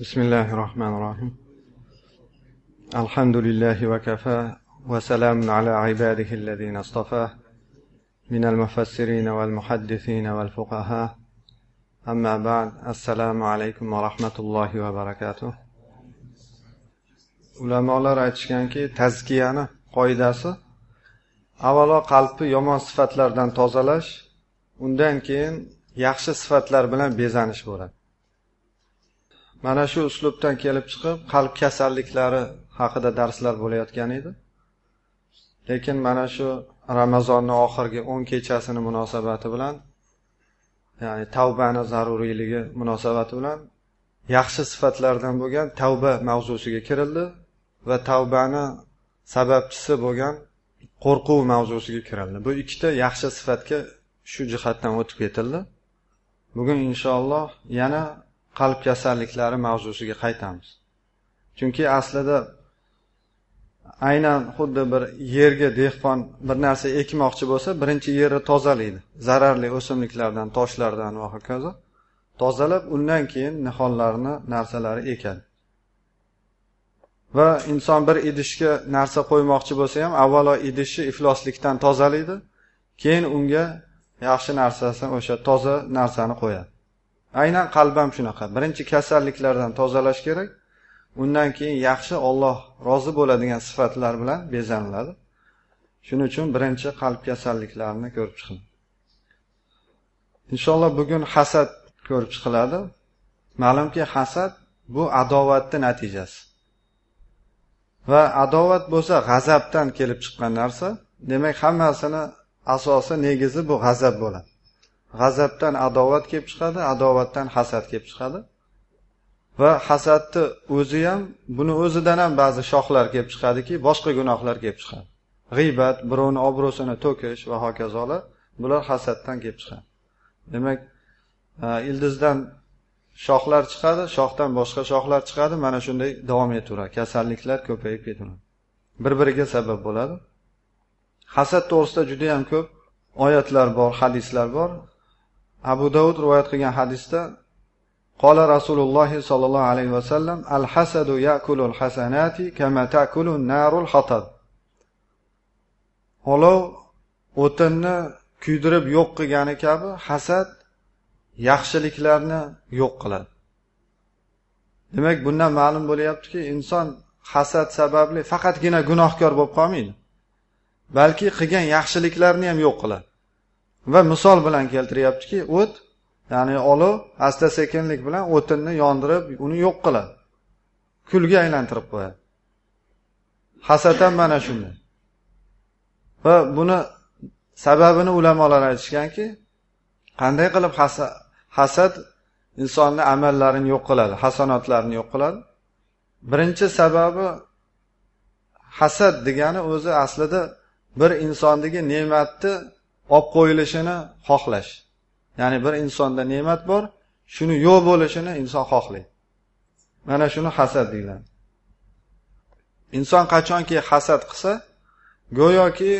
بسم الله الرحمن الرحيم الحمد لله وكفى وسلام على عباده الذين اصطفى من المفسرين والمحدثين والفقهاء أما بعد السلام عليكم ورحمة الله وبركاته ulamolar aytishganki tazkiyani qoidasi avvalo qalbni yomon sifatlardan tozalash undan keyin yaxshi sifatlar bilan bezanish bo'ladi Mana shu uslubdan kelib chiqib qalb kasalliklari haqida darslar bo'layotgan edi. Lekin mana shu ramazonni oxirgi o'n kechasini munosabati bilan ya'ni tavbani zaruriyligi munosabati bilan yaxshi sifatlardan bo'lgan tavba mavzusiga kirildi va tavbani sababchisi bo'lgan qo'rquv mavzusiga kirildi. Bu ikkita yaxshi sifatga shu jihatdan o'tib ketildi. Bugun inshaalloh yana qalb kasalliklari mavzusiga qaytamiz. Chunki aslida aynan xuddi bir yerga dehqon bir narsa ekmoqchi bo'lsa birinchi yerni tozalaydi. Zararli o'simliklardan toshlardan va hokazo tozalab undan keyin nihollarni narsalari ekadi. Va inson bir idishga narsa qo'ymoqchi bo'lsa ham avvalo idishni ifloslikdan tozalaydi keyin unga yaxshi narsasini o'sha toza narsani qo'yadi. Aynan qalb ham shunaqa. Birinchi kasalliklardan tozalash kerak. Undan keyin yaxshi olloh rozi bo'ladigan sifatlar bilan bezaniladi. Shuning uchun birinchi qalb kasalliklarini ko'rib chiqing. Inshaalloh bugun hasad ko'rib chiqiladi. Ma'lumki hasad bu adovatni natijasi. Va adovat bo'lsa g'azabdan kelib chiqqan narsa demak hammasini asosi negizi bu g'azab bo'ladi. G'azabdan adovat kelib chiqadi adovatdan hasad kelib chiqadi. Va hasadni o'zi ham buni o'zidan ham ba'zi shoxlar kelib chiqadiki boshqa gunohlar kelib chiqadi. G'iybat birovni obro'sini to'kish va hokazolar bular hasaddan kelib chiqadi. Demak e, ildizdan shoxlar chiqadi shoxdan boshqa shoxlar chiqadi mana shunday davom etaveradi kasalliklar ko'payib ketaveradi bir biriga sabab bo'ladi. Hasad to'g'risida juda yam ko'p oyatlar bor hadislar bor. Abu davud rivoyat qilgan hadisda qola rasululloh sollallohu alayhi vasallam al hasadu yakulul hasanati kama takulun narul hatab. Olov o'tinni kuydirib yo'q qilgani kabi hasad yaxshiliklarni yo'q qiladi. Demak bundan ma'lum bo'lyaptiki inson hasad sababli faqatgina gunohkor bo'lib qolmaydi balki qilgan yaxshiliklarni ham yo'q qiladi. Va misol bilan keltiryaptiki o't ya'ni olov asta sekinlik bilan o'tinni yondirib uni yo'q qiladi. Kulga aylantirib qo'yadi. Hasad ham mana shunday. Va buni sababini ulamolar aytishganki qanday qilib hasad insonni amallarini yo'q qiladi hasanotlarini yo'q qiladi? Birinchi sababi hasad degani o'zi aslida bir insondagi ne'matni olib qo'yilishini xohlash. Ya'ni bir insonda ne'mat bor shuni yo'q bo'lishini inson xohlaydi. Mana shuni hasad deyiladi. Inson qachonki hasad qilsa go'yoki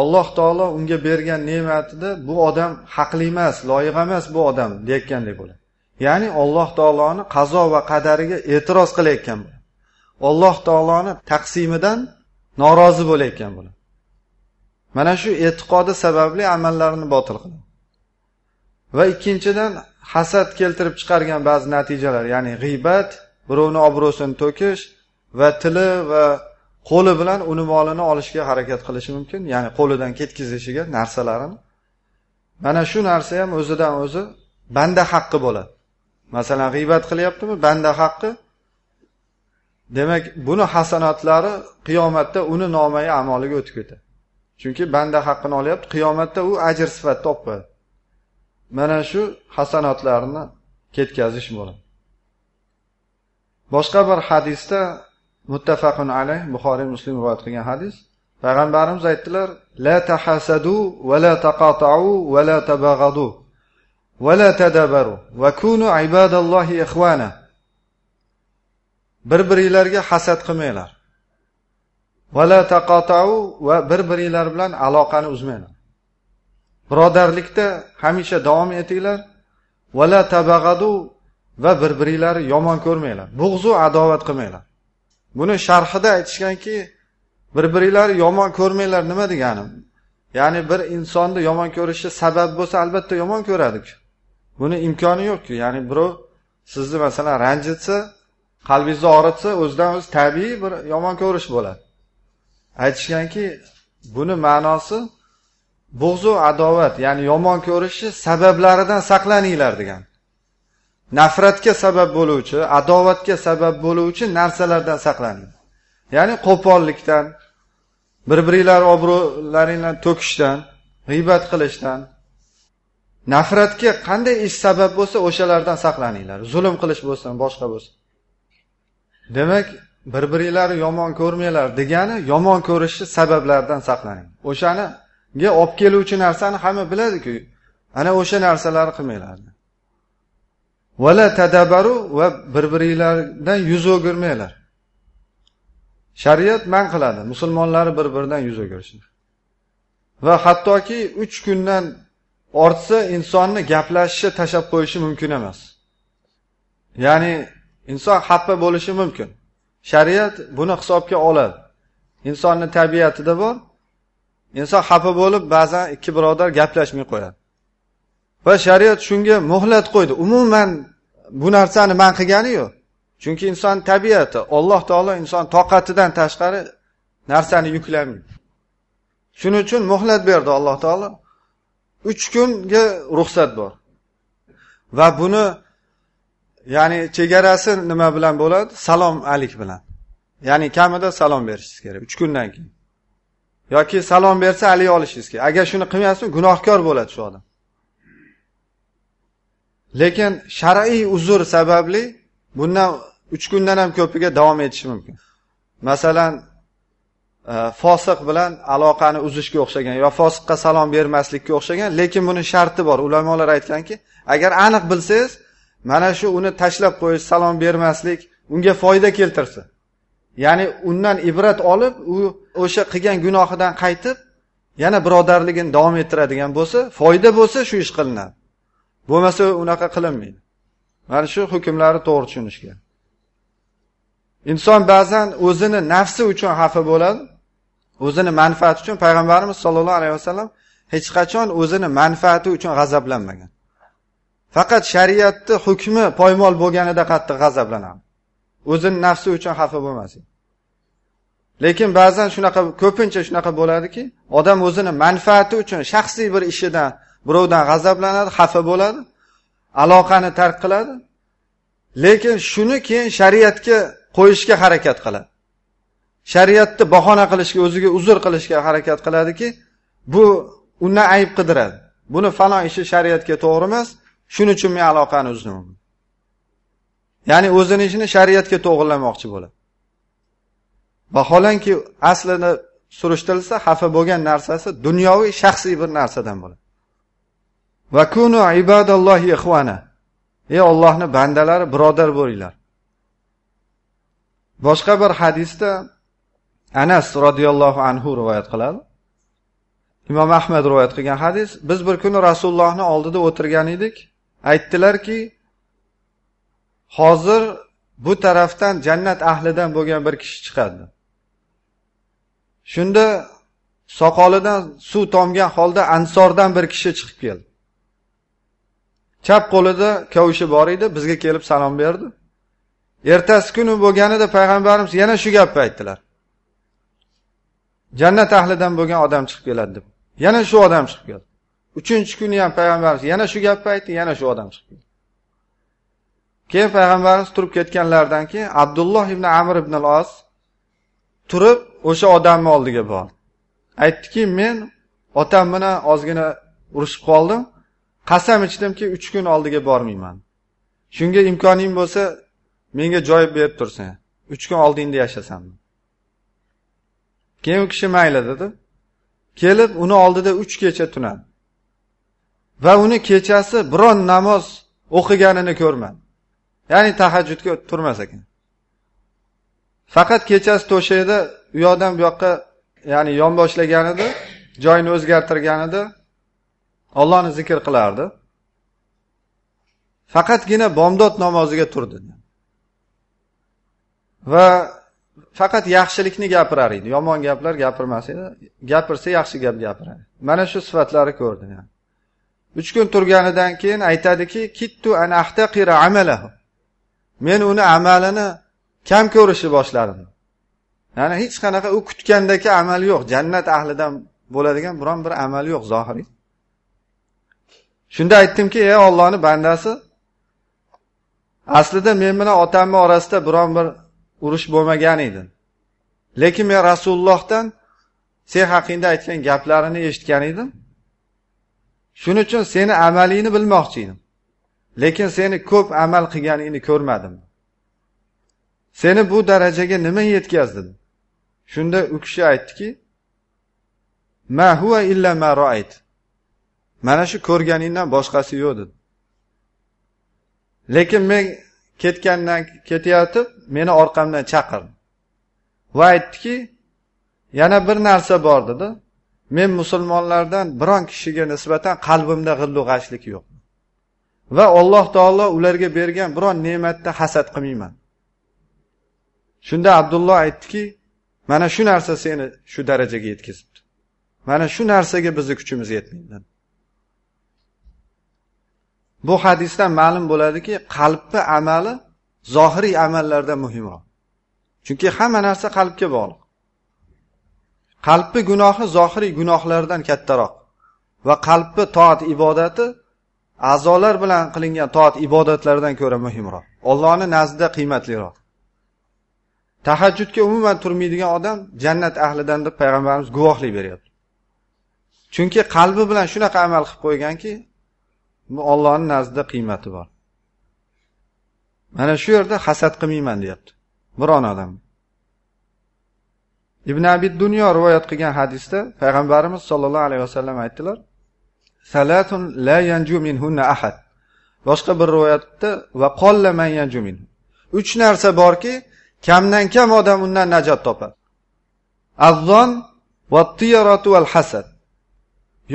alloh taolo unga bergan ne'matida bu odam haqli emas loyiq emas bu odam deyayotgandek bo'ladi. Ya'ni alloh taoloni qazo va qadariga e'tiroz qilayotgan bo'ladi. Alloh taoloni taqsimidan norozi bo'layotgan bo'ladi. Mana shu e'tiqodi sababli amallarini botil qiladi va ikkinchidan hasad keltirib chiqargan ba'zi natijalar ya'ni g'iybat birovni obro'sini to'kish va tili va qo'li bilan uni molini olishga harakat qilishi mumkin ya'ni qo'lidan ketkazishiga narsalarini. Mana shu narsa ham o'zidan o'zi banda haqqi bo'ladi. Masalan g'iybat qilyaptimi? Banda haqqi. Demak buni hasanotlari qiyomatda uni nomai amoliga o'tib ketadi. Chunki banda haqqini olyapti. Qiyomatda u ajr sifatida olib qo'yadi mana shu hasanotlarni ketkazish bo'ladi boshqa bir hadisda muttafaqun alayh buxoriy muslim rivoyat qilgan hadis payg'ambarimiz aytdilar la tahasadu va la taqatau va la tabag'adu va la tadabaru va kunu ibadallohi ixvana bir biringlarga hasad qilmanglar. Vala taqotau va bir biringlar bilan aloqani uzmanglar. Birodarlikda hamisha davom etinglar. Vala tabag'adu va bir biringlarni yomon ko'rmanglar. Bug'zu adovat qilmanglar. Buni sharhida aytishganki bir biringlarni yomon ko'rmanglar nima degani? Ya'ni bir insonni yomon ko'rishi sabab bo'lsa albatta yomon ko'radik. Buni imkoni yo'qku. Ya'ni birov sizni masalan ranjitsa qalbingizni og'ritsa o'zidan o'zi tabiiy bir yomon ko'rish bo'ladi. Aytishganki buni ma'nosi bug'zu adovat ya'ni yomon ko'rishni sabablaridan saqlaninglar degan. Nafratga sabab bo'luvchi adovatga sabab bo'luvchi narsalardan saqlaning. Ya'ni qo'pollikdan bir biringlar obro'laringlarni to'kishdan g'iybat qilishdan. Nafratga qanday ish sabab bo'lsa o'shalardan saqlaninglar. Zulm qilish bo'lsin boshqa bo'lsin. Demak bir biringlarni yomon ko'rmanglar degani yomon ko'rishni sabablaridan saqlaning. O'shaniga olib keluvchi narsani hamma biladiku. Ana o'sha narsalarni qilmanglar. Vala tadabaru va bir biringlardan yuz o'girmanglar. Shariat man qiladi musulmonlarni bir biridan yuz o'girishni. Va hattoki uch kundan ortsa insonni gaplashishni tashlab qo'yishi mumkin emas. Ya'ni inson xafa bo'lishi mumkin. Shariat buni hisobga oladi. Insonni tabiatida bor. Inson xafa bo'lib ba'zan ikki birodar gaplashmay qo'yadi. Va shariat shunga muhlat qo'ydi. Umuman bu narsani man qilgani yo'q. Chunki inson tabiati alloh taolo inson toqatidan tashqari narsani yuklamaydi. Shuning uchun muhlat berdi alloh taolo. Uch kunga ruxsat bor. Va buni ya'ni chegarasi nima bilan bo'ladi? Salom alik bilan. Ya'ni kamida salom berishingiz kerak uch kundan keyin. Yoki salom bersa alik olishingiz kerak. Agar shuni qilmayapsiz gunohkor bo'ladi shu odam. Lekin shar'iy uzr sababli bundan uch kundan ham ko'piga davom etishi mumkin. Masalan e, fosiq bilan aloqani uzishga o'xshagan yo fosiqqa salom bermaslikka o'xshagan lekin buni sharti bor. Ulamolar aytganki agar aniq bilsangiz mana shu uni tashlab qo'yish salom bermaslik unga foyda keltirsa ya'ni undan ibrat olib u o'sha qilgan gunohidan qaytib yana birodarligini davom ettiradigan bo'lsa foyda bo'lsa shu ish qilinadi. Bo'lmasa unaqa qilinmaydi. Mana shu hukmlarni to'g'ri tushunish kerak inson ba'zan o'zini nafsi uchun xafa bo'ladi o'zini manfaati uchun payg'ambarimiz sollallohu alayhi vasallam hech qachon o'zini manfaati uchun g'azablanmagan. Faqat shariatni hukmi poymol bo'lganida qattiq g'azablanadi. O'zini nafsi uchun xafa bo'lmasin. Lekin ba'zan shunaqa ko'pincha shunaqa bo'ladiki odam o'zini manfaati uchun shaxsiy bir ishidan birovdan g'azablanadi xafa bo'ladi aloqani tark qiladi. Lekin shuni keyin shariatga qo'yishga harakat qiladi. Shariatni bahona qilishga o'ziga uzr qilishga harakat qiladiki bu undan ayb qidiradi. Buni falon ishi shariatga to'g'ri emas shuning uchun men aloqani uzdim ya'ni o'zini ishini shariatga to'g'irlamoqchi bo'ladi vaholanki aslini surishtirilsa xafa bo'lgan narsasi dunyoviy shaxsiy bir narsadan bo'ladi. Va kunu ibadallohi ixvana. Ey ollohni bandalari birodar bo'linglar. Boshqa bir hadisda anas roziyallohu anhu rivoyat qiladi. Imom ahmad rivoyat qilgan hadis biz bir kuni rasulullohni oldida o'tirgan edik. Aytdilarki hozir bu tarafdan jannat ahlidan bo'lgan bir kishi chiqadi. Shunda soqolidan suv tomgan holda ansordan bir kishi chiqib keldi. Chap qo'lida kavushi bor edi bizga kelib salom berdi. Ertasi kuni bo'lganida payg'ambarimiz yana shu gapni aytdilar. Jannat ahlidan bo'lgan odam chiqib keladi deb. Yana shu odam chiqib keldi. Uchinchi kuni ham payg'ambarimiz yana shu gapni aytdi yana shu odam chiqib keldi keyin payg'ambarimiz turib ketganlaridan keyin abdulloh ibn amir ibn al os turib o'sha odamni oldiga bordi. Aytdiki men otam bilan ozgina urushib qoldim. Qasam ichdimki uch kun oldiga bormayman. Shunga imkoning bo'lsa menga joy berib tursin uch kun oldingda yashasam keyin u kishi mayli dedi. Kelib uni oldida uch kecha tunadi. Va uni kechasi biron namoz o'qiganini ko'rmadi. Ya'ni tahajjudga turmas ekan. Faqat kechasi to'shakda u yoqdan bu yoqqa ya'ni yonboshlaganida joyini o'zgartirganida ollohni zikr qilardi. Faqatgina bomdod namoziga turdi. Va faqat yaxshilikni gapirar edi. Yomon gaplar gapirmas edi. Gapirsa yaxshi gap gapiradi mana shu sifatlari ko'rdi uch kun turganidan keyin aytadiki kittu an ahtaqira amalahu. Men uni amalini kam ko'rishni boshladim. Ya'ni hech qanaqa u kutgandagi amal yo'q. Jannat ahlidan bo'ladigan biron bir amal yo'q zohiriy. Shunda aytdimki ey ollohni bandasi aslida men bilan otamni orasida biron bir urush bo'lmagan edi lekin men rasulullohdan sen haqingda aytgan gaplarini eshitgan edim. Shuning uchun seni amalingni bilmoqchi edim lekin seni ko'p amal qilganingni ko'rmadim. Seni bu darajaga nima yetkazdi shunda u kishi aytdiki ma huwa illa ma roayt mana shu ko'rganingdan boshqasi yo'q dedi. Lekin men ketgandan ketayotib meni orqamdan chaqirdi. Va aytdiki yana bir narsa bor dedi. Men musulmonlardan biron kishiga nisbatan qalbimda g'illu g'ashlik yo'q. Va alloh taolo ularga bergan biron ne'matda hasad qilmayman. Shunda abdulloh aytdiki mana shu narsa seni shu darajaga yetkazibdi. Mana shu narsaga bizni kuchimiz yetmaydi bu hadisdan ma'lum bo'ladiki qalbni amali zohiriy amallardan muhimroq chunki hamma narsa qalbga bog'liq. Qalbni gunohi zohiriy gunohlardan kattaroq. Va qalbni toat ibodati a'zolar bilan qilingan toat ibodatlardan ko'ra muhimroq. Ollohni nazdida qiymatliroq. Tahajjudga umuman turmaydigan odam jannat ahlidan deb payg'ambarimiz guvohlik beryapti. Chunki qalbi bilan shunaqa amal qilib qo'yganki bu ollohni nazdida qiymati bor. Mana shu yerda hasad qilmayman deyapti. Biron odam. Ibn abid dunyo rivoyat qilgan hadisda payg'ambarimiz sollallohu alayhi vasallam aytdilar salatun la yanju minhunna ahad. Boshqa bir rivoyatda va qolla man yanju min. Uch narsa borki kamdan kam odam undan najot topadi. Azzon va tiyaratu val hasad.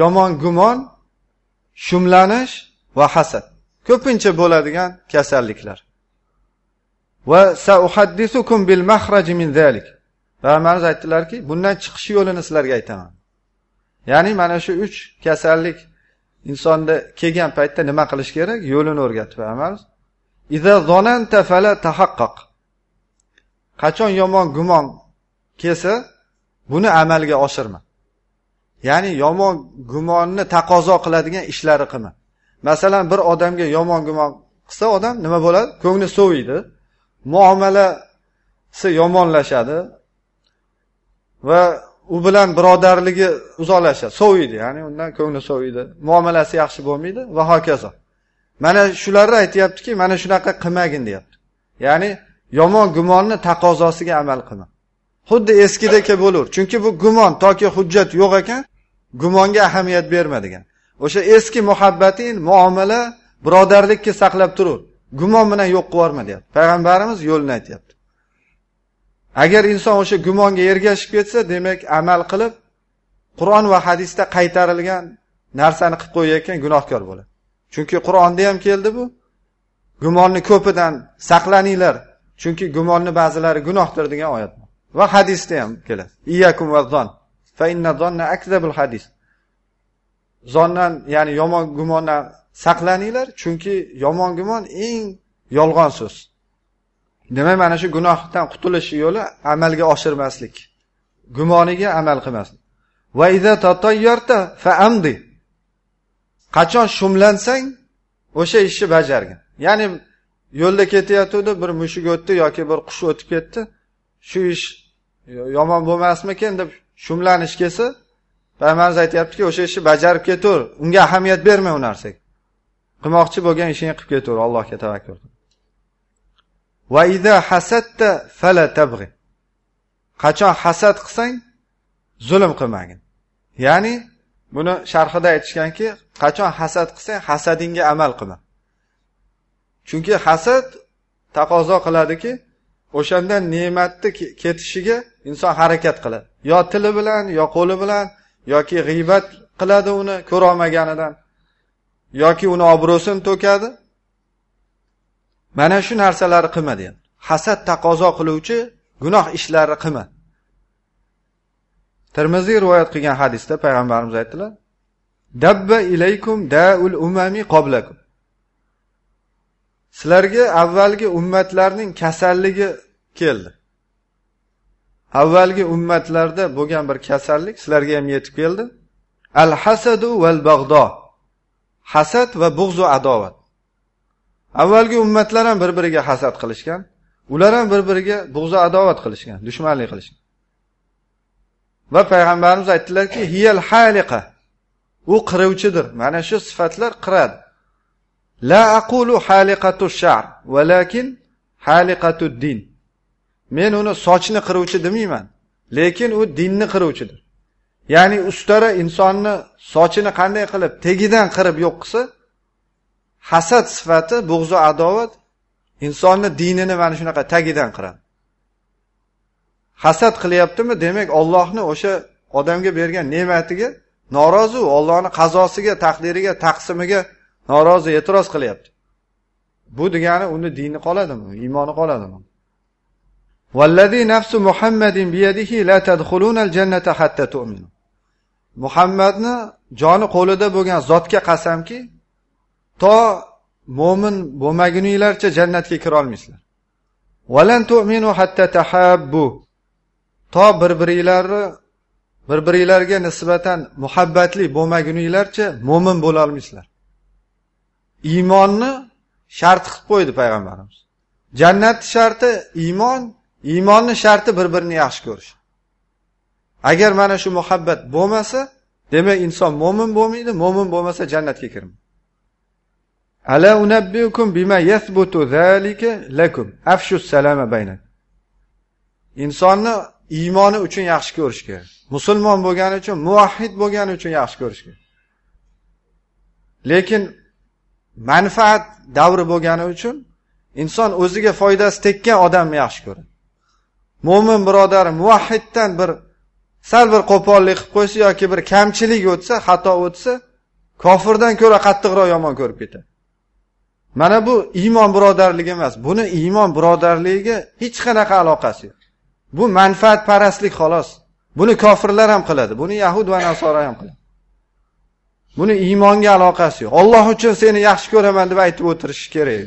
Yomon gumon shumlanish va hasad. Ko'pincha bo'ladigan kasalliklar. Va sauhaddisukum bil mahraji min zalik payg'ambarimiz aytdilarki bundan chiqish yo'lini sizlarga aytaman. Ya'ni mana shu uch kasallik insonda kelgan paytda nima qilish kerak? Yo'lini o'rgatdi payg'ambarimiz. Qachon yomon gumon kelsa buni amalga oshirma. Ya'ni yomon gumonni taqozo qiladigan ishlari qilma. Masalan bir odamga yomon gumon qilsa odam nima bo'ladi? Ko'ngli soviydi muomalasi yomonlashadi. Va u bilan birodarligi uzoqlashadi. Soviydi ya'ni undan ko'ngli soviydi. Muomalasi yaxshi bo'lmaydi va hokazo. Mana shularni aytyaptiki mana shunaqa qilmagin deyapti. Ya'ni yomon gumonni taqozosiga amal qilma. Xuddi eskidek bo'laver chunki bu gumon toki hujjat yo'q ekan gumonga ahamiyat berma degan o'sha eski muhabbating muomala birodarlikka saqlab turur. Gumon bilan yo'q qilib yuborma deyapti. Payg'ambarimiz yo'lini aytyapti. Agar inson o'sha gumonga ergashib ketsa demak amal qilib qur'on va hadisda qaytarilgan narsani qilib qo'yayotgan gunohkor bo'ladi. Chunki qur'onda ham keldi bu. Gumonni ko'pidan saqlaninglar chunki gumonni ba'zilari gunohdir degan oyat va hadisda ham keladi. Iyakum va zon. Fa inna zonna akzabul hadis. Zondan ya'ni yomon gumondan saqlaninglar chunki yomon gumon eng yolg'on so'z. Demak mana shu gunohdan qutulish yo'li amalga oshirmaslik. Gumoniga amal qilmaslik. Va iza tatayyarta fa amdi qachon shumlansang o'sha ishni bajargin. Ya'ni yo'lda ketayotgandi bir mushuk o'tdi yoki bir qush o'tib ketdi shu ish yomon bo'lmasmikin deb shumlanish kelsa payg'ambarimiz aytyaptiki o'sha ishni bajarib ketaver. Unga ahamiyat berma u narsaga. Qilmoqchi bo'lgan ishingni qilib ketaver. Allohga tavakkul va ida hasadda fala tabg'i qachon hasad qilsang zulm qilmagin. Ya'ni buni sharhida aytishganki qachon hasad qilsang hasadingga amal qilma. Chunki hasad taqozo qiladiki o'shandan ne'matni ketishiga inson harakat qiladi. Yo tili bilan yo qo'li bilan yoki g'iybat qiladi uni ko'rolmaganidan yoki uni obro'sini to'kadi. Mana shu narsalarni qilma deyapti hasad taqozo qiluvchi gunoh ishlarni qilma termiziy rivoyat qilgan hadisda payg'ambarimiz aytdilar dabba ilaykum daul umami qoblakum sizlarga avvalgi ummatlarning kasalligi keldi. Avvalgi ummatlarda bo'lgan bir kasallik sizlarga ham yetib keldi. Al hasadu val bag'do hasad va bug'zu adovat. Avvalgi ummatlar ham bir biriga hasad qilishgan ular ham bir biriga bug'zu adovat qilishgan dushmanlik qilishgan. Va payg'ambarimiz aytdilarki hiyal haliqa. U qiruvchidir. Mana shu sifatlar qiradi. La aqulu haliqatu shar valakin haliqatu din. Men uni sochni qiruvchi demayman lekin u dinni qiruvchidir. Ya'ni ustara insonni sochini qanday qilib tegidan qirib yo'q qilsa hasad sifati bo'g'zu adovat insonni dinini mana shunaqa tagidan qiradi hasad qilyaptimi demak ollohni o'sha odamga bergan ne'matiga norozi u ollohni qazosiga taqdiriga taqsimiga norozi e'tiroz qilyapti. Bu degani uni dini qoladimi iymoni qoladimi? Vallazi nafsu muhammadin biyadihi la tadkhuluna jannata hatta tu'minu. Muhammadni joni qo'lida bo'lgan zotga qasamki to mo'min bo'lmaguninglarcha jannatga kirolmaysizlar valan tu'minu hatta tahabbu. To bir biringlarni bir biringlarga nisbatan muhabbatli bo'lmaguninglarcha mo'min bo'lolmaysizlar iymonni shart qilib qo'ydi payg'ambarimiz. Jannat sharti iymon iymonni sharti bir birini yaxshi ko'rish. Agar mana shu muhabbat bo'lmasa demak inson mo'min bo'lmaydi mo'min bo'lmasa jannatga kirmaydi. Ala unabbiukum bima yathbutu zalika lakum. Afshu salama baynak insonni iymoni uchun yaxshi ko'rish kerak. Musulmon bo'lgani uchun muvahhid bo'lgani uchun yaxshi ko'rish kerak. Lekin manfaat davri bo'lgani uchun inson o'ziga foydasi tekkan odamni yaxshi ko'radi. Mo'min birodari muvahhiddan bir sal bir qo'pollik qilib qo'ysa yoki bir kamchilik o'tsa xato o'tsa kofirdan ko'ra qattiqroq yomon ko'rib ketadi. Mana bu iymon birodarligi emas. Buni iymon birodarligiga hech qanaqa aloqasi yo'q. Bu manfaatparastlik xolos. Buni kofirlar ham qiladi. Buni yahud va nasora ham qiladi. Buni iymonga aloqasi yo'q. Olloh uchun seni yaxshi ko'raman deb aytib o'tirish kerak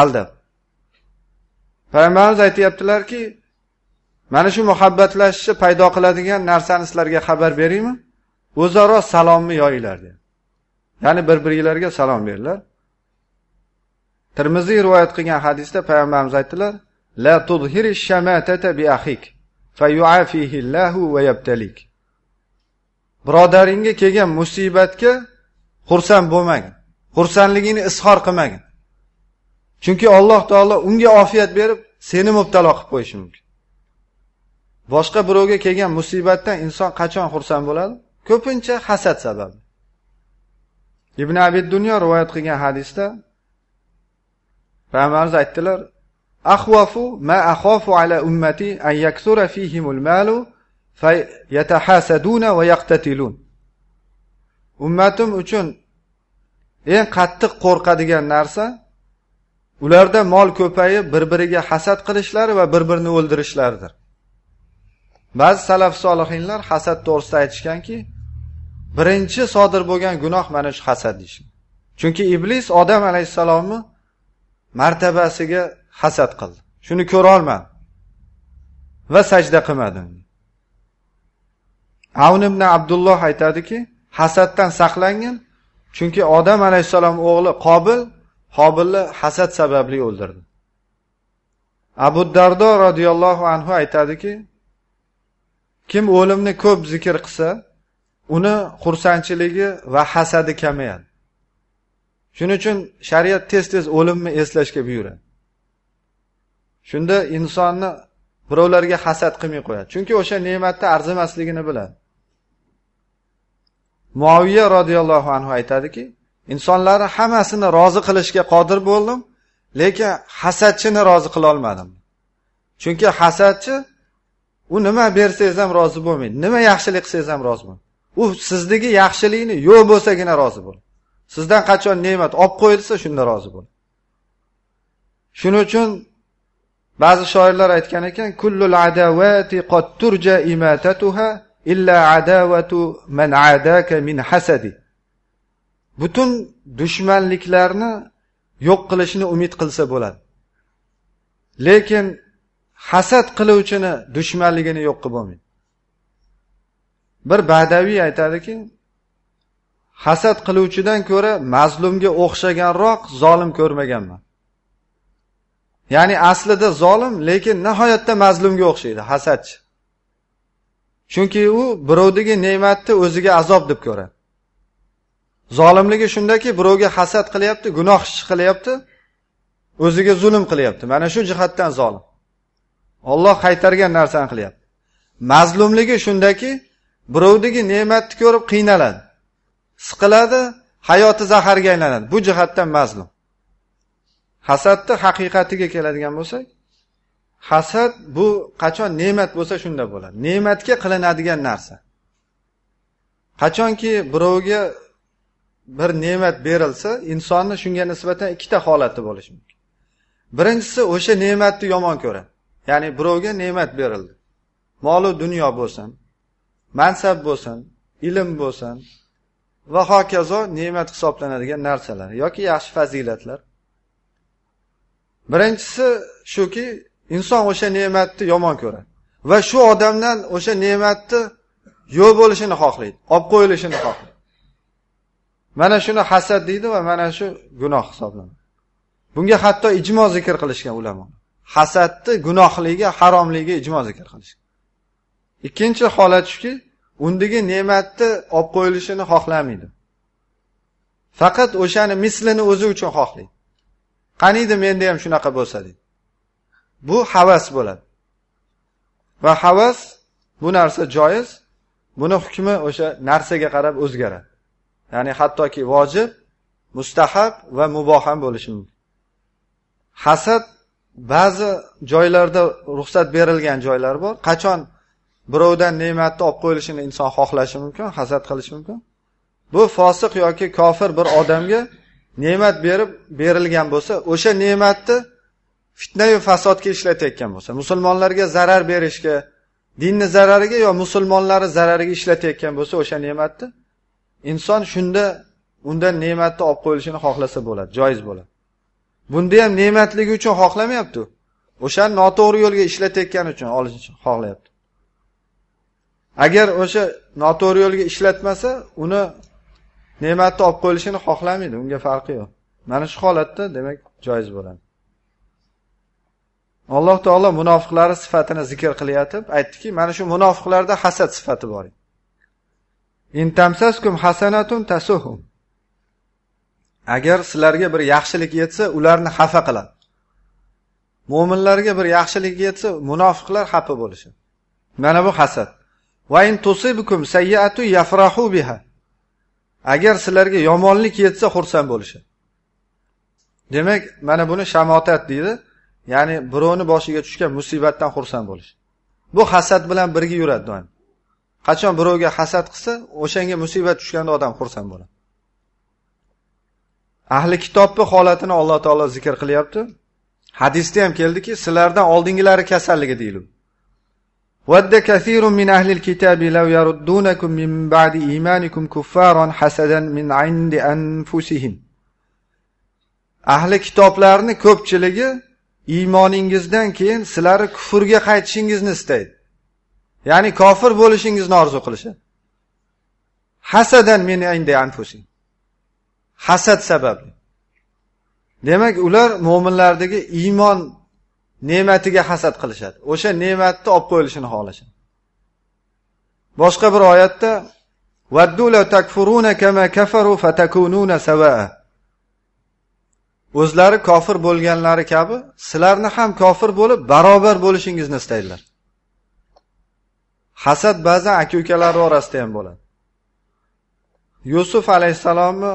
aldab. Payg'ambarimiz aytyaptilarki mana shu muhabbatlashishni paydo qiladigan narsani sizlarga xabar beraymi o'zaro salomni yoyinglar dedi ya'ni bir biringlarga salom beringlar. Termiziy rivoyat qilgan hadisda payg'ambarimiz aytdilar la tudhiri shamatata bi ahik fayuafihillahu va yabtalik. Birodaringga kelgan musibatga xursand bo'lmagin xursandligingni izhor qilmagin. Chunki alloh taolo unga ofiyat berib seni mubtalo qilib qo'yishi mumkin. Boshqa birovga kelgan musibatdan inson qachon xursand bo'ladi? Ko'pincha hasad sababi. Ibn abid dunyo rivoyat qilgan hadisda payg'ambarimiz aytdilar ahvafu ma akhafu ala ummati an yaksura fihimul malu yatahasaduna va yaqtatilun. Ummatim uchun eng qattiq qo'rqadigan narsa ularda mol ko'payib bir biriga hasad qilishlari va bir birini o'ldirishlaridir ba'zi salaf solihinlar hasad to'g'risida aytishganki birinchi sodir bo'lgan gunoh mana shu hasad deyishgan chunki iblis odam alayhissalomni martabasiga hasad qildi. Shuni ko'rolmadi. Va sajda qilmadi avn ibn abdulloh aytadiki hasaddan saqlangin chunki odam alayhissalom o'g'li qobil qobilni hasad sababli o'ldirdi. Abu dardo roziyallohu anhu aytadiki kim o'limni ko'p zikr qilsa uni xursandchiligi va hasadi kamayadi. Shuning uchun shariat tez tez o'limni eslashga buyuradi. Shunda insonni birovlarga hasad qilmay qo'yadi. Chunki o'sha ne'matni arzimasligini biladi. Muoviya roziyallohu anhu aytadiki insonlarni hammasini rozi qilishga qodir bo'ldim lekin hasadchini rozi qilolmadim chunki hasadchi u nima bersangiz ham rozi bo'lmaydi nima yaxshilik qilsangiz ham rozi bo'lmaydi. U sizdagi yaxshilikni yo'q bo'lsagina rozi bo'ladi. Sizdan qachon ne'mat olib qo'yilsa shunda rozi bo'ling. Shuning uchun ba'zi shoirlar aytgan ekan kullul adavati qad turja imatatuha illa adavatu man adaka min hasadi. Butun dushmanliklarni yo'q qilishni umid qilsa bo'ladi. Lekin hasad qiluvchini dushmanligini yo'q qilib bo'lmaydi. Bir badaviy aytadiki hasad qiluvchidan ko'ra mazlumga o'xshaganroq zolim ko'rmaganman. Ya'ni aslida zolim lekin nihoyatda mazlumga o'xshaydi hasadchi. Chunki u birovdagi ne'matni o'ziga azob deb ko'radi. Zolimligi shundaki birovga hasad qilyapti gunoh ish qilyapti o'ziga zulm qilyapti. Mana shu jihatdan zolim. Olloh qaytargan narsani qilyapti. Mazlumligi shundaki birovdagi ne'matni ko'rib qiynaladi. Siqiladi hayoti zaharga aylanadi. Bu jihatdan mazlum. Hasadni haqiqatiga keladigan bo'lsak hasad bu qachon ne'mat bo'lsa shunda bo'ladi. Ne'matga qilinadigan narsa. Qachonki birovga bir ne'mat berilsa insonni shunga nisbatan ikkita holati bo'lishi mumkin. Birinchisi o'sha ne'matni yomon ko'radi ya'ni birovga ne'mat berildi. Molu dunyo bo'lsin mansab bo'lsin ilm bo'lsin va hokazo ne'mat hisoblanadigan narsalar yoki yaxshi fazilatlar. Birinchisi shuki inson o'sha ne'matni yomon ko'radi va shu odamdan o'sha ne'matni yo'q bo'lishini xohlaydi olib qo'yilishini xohlaydi. Mana shuni hasad deydi va mana shu gunoh hisoblanadi. Bunga hatto ijmo zikr qilishgan ulamo hasadni gunohligi haromligi ijmo zikr qilishgan. Ikkinchi holat shuki undagi ne'matni olib qo'yilishini xohlamaydi. Faqat o'shani mislini o'zi uchun xohlaydi qaniydi menda ham shunaqa bo'lsa deydi bu havas bo'ladi. Va havas bu narsa joiz. Buni hukmi o'sha narsaga qarab o'zgaradi. Ya'ni hattoki vojib mustahab va muboh ham bo'lishi mumkin. Hasad ba'zi joylarda ruxsat berilgan joylar bor. Qachon birovdan ne'matni olib qo'yilishini inson xohlashi mumkin hasad qilishi mumkin. Bu fosiq yoki kofir bir odamga ne'mat berib berilgan bo'lsa o'sha ne'matni fitnayu fasodga ishlatayotgan bo'lsa musulmonlarga zarar berishga dinni zarariga yo musulmonlarni zarariga ishlatayotgan bo'lsa o'sha ne'matni inson shunda undan ne'matni olib qo'yilishini xohlasa bo'ladi joiz bo'ladi. Bunda ham ne'matligi uchun xohlamayapti o'shani noto'g'ri yo'lga ishlatayotgani uchun olish uchun xohlayapti. Agar o'sha noto'g'ri yo'lga ishlatmasa uni ne'matni olib qo'yilishini xohlamaydi unga farqi yo'q. Mana shu holatda demak joiz bo'ladi. Alloh taolo munofiqlari sifatini zikr qilayotib aytdiki mana shu munofiqlarda hasad sifati bor. Intamsaskum hasanatun tasuhum. Agar sizlarga bir yaxshilik yetsa ularni xafa qiladi mo'minlarga bir yaxshilik yetsa munofiqlar xafa bo'lishadi. Mana bu hasad. Va in tusibkum sayyi'atu yafrahu biha. Agar sizlarga yomonlik yetsa xursand bo'lishadi demak mana buni shamotat deydi. Ya'ni birovni boshiga tushgan musibatdan xursand bo'lish. Bu hasad bilan birga yuradi doim. Qachon birovga hasad qilsa o'shanga musibat tushganda odam xursand bo'ladi. Ahli kitobni holatini alloh taolo zikr qilyapti. Hadisda ham keldiki sizlardan oldingilari kasalligi deyiladi ود كثير من أهل الكتاب لو يردونكم من بعد إيمانكم كفارا حسدا من عند أنفسهم ahli kitoblarni ko'pchiligi iymoningizdan keyin sizlarni kufrga qaytishingizni istaydi ya'ni kofir bo'lishingizni orzu qilishadi hasadan min indi anfusing hasad sababli demak ular mo'minlardagi iymon ne'matiga hasad qilishadi. O'sha ne'matni olib qo'yilishini xohlashadi. Boshqa bir oyatda o'zlari kofir bo'lganlari kabi sizlarni ham kofir bo'lib barobar bo'lishingizni istaydilar. Hasad ba'zan aka ukalar orasida ham bo'ladi. Yusuf alayhissalomni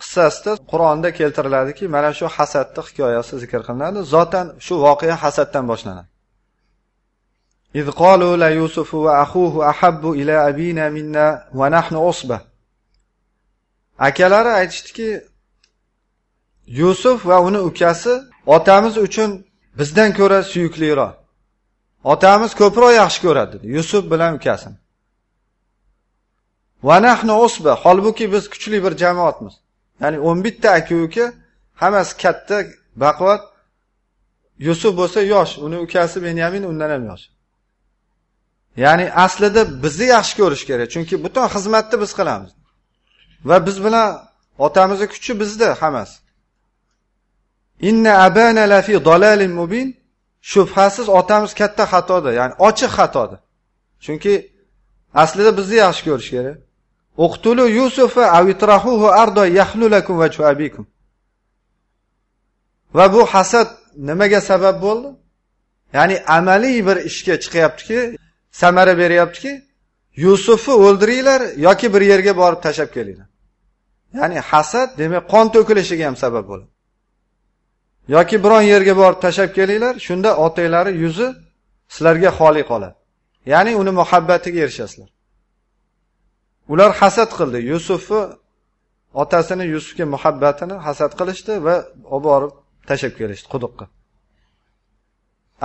qissasida qur'onda keltiriladiki mana shu hasadni hikoyasi zikr qilinadi zotan shu voqea hasaddan boshlanadi إذ قالوا ليوسف وأخوه أحب إلى أبينا منا ونحن عصبة akalari aytishdiki yusuf va uni ukasi otamiz uchun bizdan ko'ra suyukliroq otamiz ko'proq yaxshi ko'radi dedi yusuf bilan ukasini va nahnu usba holbuki biz kuchli bir jamoatmiz Ya'ni o'n bitta aka uka hammasi katta baquvvat. Yusuf bo'lsa yosh uni ukasi benyamin undan ham yosh. Ya'ni aslida bizni yaxshi ko'rish kerak chunki butun xizmatni biz qilamiz. Va biz bilan otamizni kuchi bizda hammasi. Inna abana lafi dalalin mubin. Shubhasiz otamiz katta xatoda ya'ni ochiq xatoda. Chunki aslida bizni yaxshi ko'rish kerak. Uqtulu yusufa avitrahuhu ardo yahlulakum vajhu abikum. Va bu hasad nimaga sabab bo'ldi? Ya'ni amaliy bir ishga chiqyaptiki samara beryaptiki yusufni o'ldiringlar yoki bir yerga borib tashlab kelinglar. Ya'ni hasad demak qon to'kilishiga ham sabab bo'ladi. Yoki biron yerga borib tashlab kelinglar shunda otanglari yuzi sizlarga xoli qoladi. Ya'ni uni muhabbatiga erishasizlar. Ular hasad qildi. Yusufni otasini yusufga muhabbatini hasad qilishdi va olib borib tashlab kelishdi quduqqa.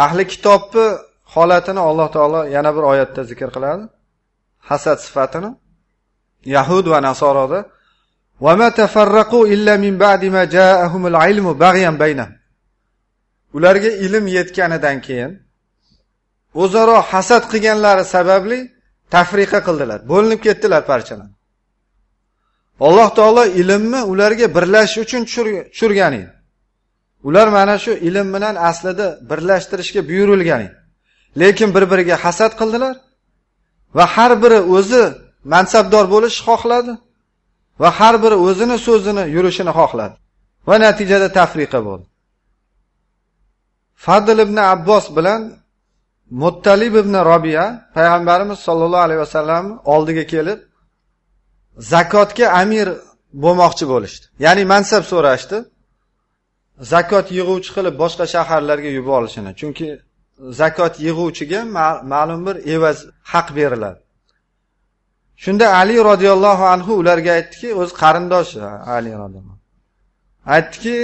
Ahli kitobni holatini alloh taolo yana bir oyatda zikr qiladi. Hasad sifatini. Yahud va nasoroda ularga ilm yetganidan keyin o'zaro hasad qilganlari sababli tafriqa qildilar. Bo'linib ketdilar parchalanib alloh taolo ilmni ularga birlashish uchun tushirgan edi. Ular mana shu ilm bilan aslida birlashtirishga buyurilgan edi. Lekin bir biriga hasad qildilar va har biri o'zi mansabdor bo'lishni xohladi va har biri o'zini so'zini yurishini xohladi va natijada tafriqa bo'ldi. Fadl ibn abbos bilan muttalib ibn robiya payg'ambarimiz sollallohu alayhi vasallam oldiga kelib zakotga amir bo'lmoqchi bo'lishdi. Ya'ni mansab so'rashdi. Zakot yig'uvchi qilib boshqa shaharlarga yuborilishini chunki zakot yig'uvchiga ma'lum bir evaz haq beriladi. Shunda ali roziyallohu anhu ularga aytdiki o'zi qarindoshi ali roziyallohu aytdiki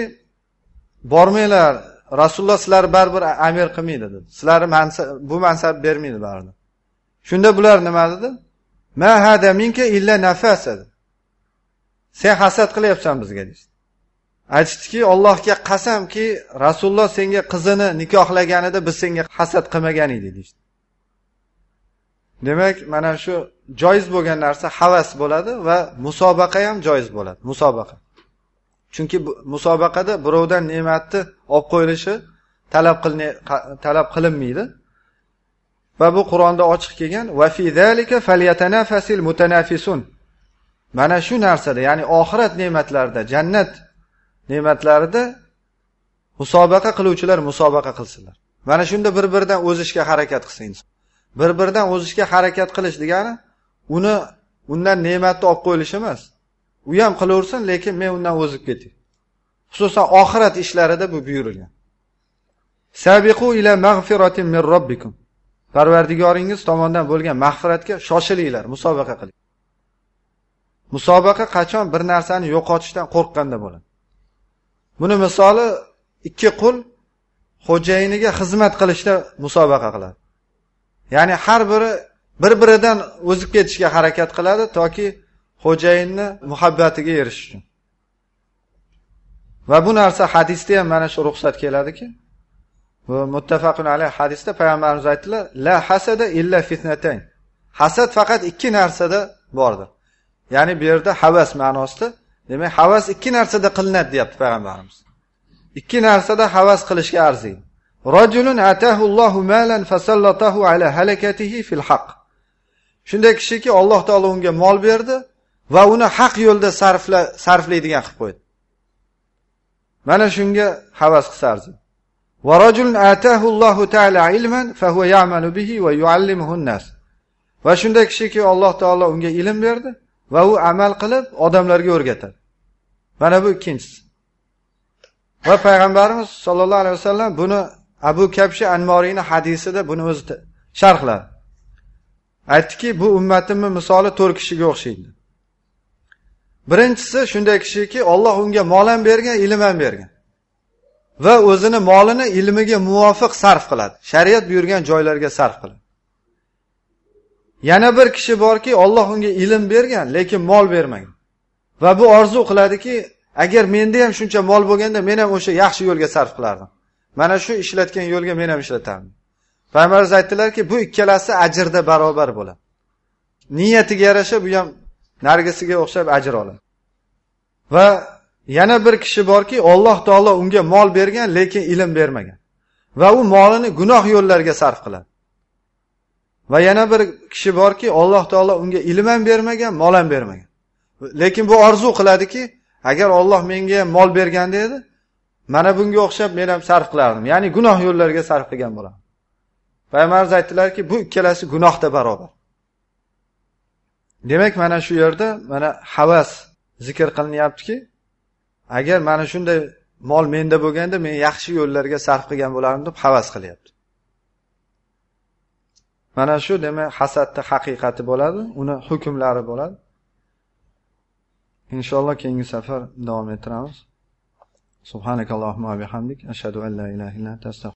bormanglar rasululloh sizlarni baribir amir qilmaydi dedi. Sizlarni mansab bu mansab bermaydi baribir shunda bular nima dedi? Ma hada minka illa nafas dedi. Sen hasad qilyapsan bizga deyishdi aytishdiki allohga qasamki rasululloh senga qizini nikohlaganida biz senga hasad qilmagan edik deyishdi demak mana shu joiz bo'lgan narsa havas bo'ladi va musobaqa ham joiz bo'ladi. Musobaqa. Chunki musobaqada birovdan ne'matni olib qo'yilishi talab talab qilinmaydi. Va bu qur'onda ochiq kelgan mana shu narsada ya'ni oxirat ne'matlarida jannat ne'matlarida musobaqa qiluvchilar musobaqa qilsinlar. Mana shunda bir biridan o'zishga harakat qilsin. Inson bir biridan o'zishga harakat qilish degani uni undan ne'matni olib qo'yilish emas. U ham qilaversin lekin men undan o'zib ketay. Xususan oxirat ishlarida bu buyurilgan. Sabiqu ila mag'firatin min robbikum. Parvardigoringiz tomonidan bo'lgan mag'firatga shoshilinglar musobaqa qiling. Musobaqa qachon bir narsani yo'qotishdan qo'rqqanda bo'ladi? Buni misoli ikki qul xo'jayiniga xizmat qilishda musobaqa qiladi. Ya'ni har biri bir biridan o'zib ketishga harakat qiladi toki xo'jayinni muhabbatiga erishish uchun. Va bu narsa hadisda ham mana shu ruxsat keladiki. Muttafaqun alayh hadisda payg'ambarimiz aytdilar la hasada illa fitnatayn. Hasad faqat ikki narsada bordir. Ya'ni bu yerda havas ma'nosida demak havas ikki narsada qilinadi deyapti payg'ambarimiz. Ikki narsada havas qilishga arziydi. Rajulun atahullohu malan fasallatahu ala halakatihi fil haq shunday kishiki alloh taolo unga mol berdi va uni haq yo'lda sarfla sarflaydigan qilib qo'ydi. Mana shunga havas qilsa arziydi va shunday kishiki alloh taolo unga ilm berdi va u amal qilib odamlarga o'rgatadi mana bu ikkinchisi. Va payg'ambarimiz sollallohu alayhi vasallam buni abu kabshi anmoriyni hadisida buni o'zi sharhladi. Aytdiki bu ummatimni misoli to'rt kishiga o'xshaydi. Birinchisi shunday kishiki olloh unga mol ham bergan ilm ham bergan. Va o'zini molini ilmiga muvofiq sarf qiladi. Shariat buyurgan joylarga sarf qiladi. Yana bir kishi borki olloh unga ilm bergan lekin mol bermagan. Va bu orzu qiladiki agar menda ham shuncha mol bo'lganda men ham o'sha yaxshi yo'lga sarf qilardim. Mana shu ishlatgan yo'lga men ham ishlatardim. Payg'ambarimiz aytdilarki bu ikkalasi ajrda barobar bo'ladi. Niyatiga yarasha bu ham nargisiga o'xshab ajr oladi va yana bir kishi borki alloh taolo unga mol bergan lekin ilm bermagan. Va u molini gunoh yo'llarga sarf qiladi. Va yana bir kishi borki alloh taolo unga ilm ham bermagan mol ham bermagan. Lekin bu orzu qiladiki agar olloh menga mol berganda edi mana bunga o'xshab men ham sarf qilardim. Ya'ni gunoh yo'llarga sarf qilgan bo'lardim. Payg'ambarimiz aytdilarki bu ikkalasi gunohda barobar. Demak mana shu yerda mana havas zikr qilinyaptiki agar mana shunday mol menda bo'lganda men yaxshi yo'llarga sarf qilgan bo'lardim deb havas qilyapti. Mana shu demak hasadni haqiqati bo'ladi uni hukmlari bo'ladi. Inshaalloh keyingi safar davom ettiramiz. Subhanakallohumma bihamdik. Ashhadu an la ilaha illa anta